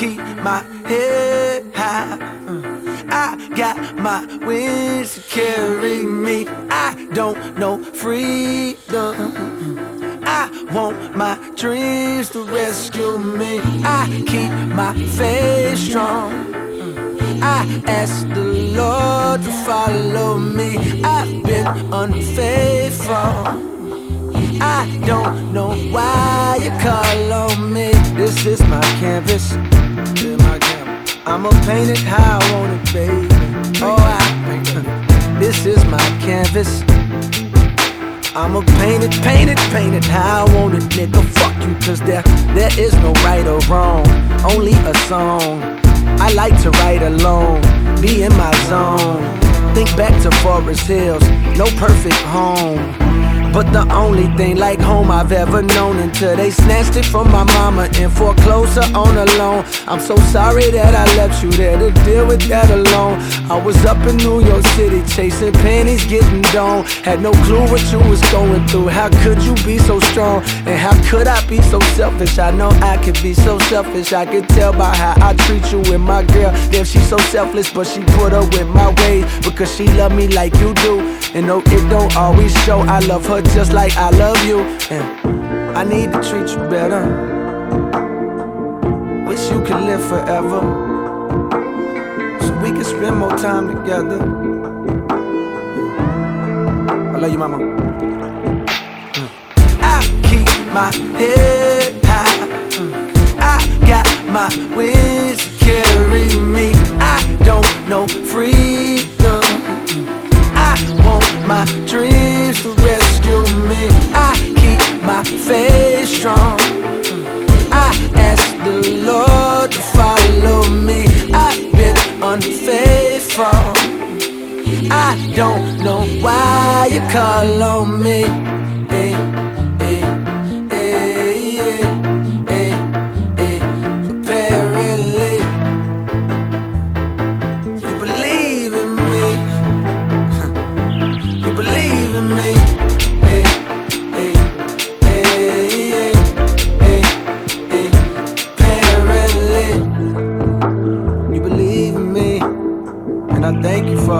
keep my head high. Uh, I got my wings to carry me. I don't know freedom. I want my dreams to rescue me. I keep my faith strong. I ask the Lord to follow me. I've been unfaithful. I don't know why you call on me. This is my canvas. I'ma paint it how I want it, baby. Oh, I. This is my canvas. I'ma paint it, paint it, paint it how I want it, nigga. Fuck you, cause there, there is no right or wrong, only a song. I like to write alone, be in my zone. Think back to Forest Hills, no perfect home. But the only thing like home I've ever known until they snatched it from my mama and foreclosed her on a loan. I'm so sorry that I left you there to deal with that alone. I was up in New York City chasing pennies, getting down. Had no clue what you was going through. How could you be so strong? And how could I be so selfish? I know I could be so selfish. I could tell by how I treat you with my girl. Damn, she's so selfless, but she put up with my ways because she love me like you do. And no, it don't always show. I love her just like I love you. And I need to treat you better. Wish you could live forever. So we can spend more time together. I love you, mama. Mm. I keep my head high. Mm. I got my wings to carry me. I don't know freedom. Unfaithful. I don't know why you call on me.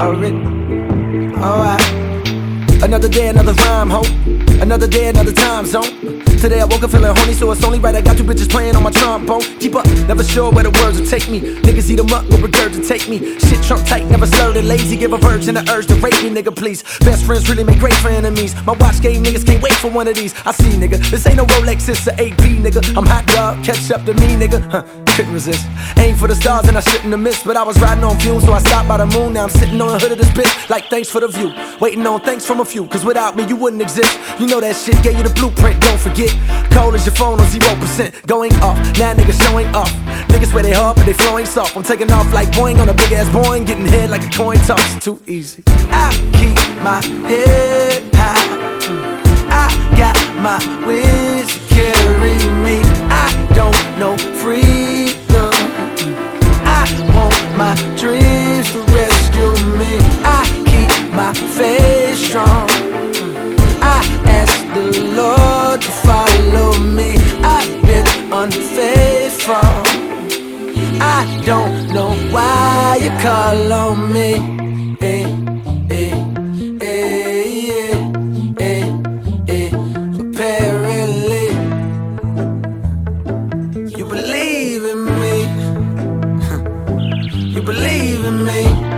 It. Alright. Another day, another rhyme, ho. Another day, another time zone. Today I woke up feeling horny, so it's only right I got two bitches playing on my trombone. Keep up, never sure where the words will take me. Niggas eat them up, but regurgitate me. Shit trump tight, never slurred and lazy. Give a virgin the urge to rape me, nigga, please. Best friends really make great for enemies. My watch game niggas can't wait for one of these. I see, nigga, this ain't no Rolex, it's a AP, nigga. I'm hot dog, catch up to me, nigga. Huh, couldn't resist. Aim for the stars and I shouldn't have missed, but I was riding on fumes, so I stopped by the moon. Now I'm sitting on the hood of this bitch, like thanks for the view. Waiting on thanks from a few, cause without me you wouldn't exist. You know that shit gave you the blueprint, don't forget. Cold as your phone on 0%, going off. Now niggas showing off. Niggas where they hard, but they flowing soft. I'm taking off like Boeing on a big ass Boeing, getting hit like a coin toss. Too easy. I keep my head high. I got my wings faithful. I don't know why you call on me. Eh, eh, eh, Apparently, you believe in me. You believe in me.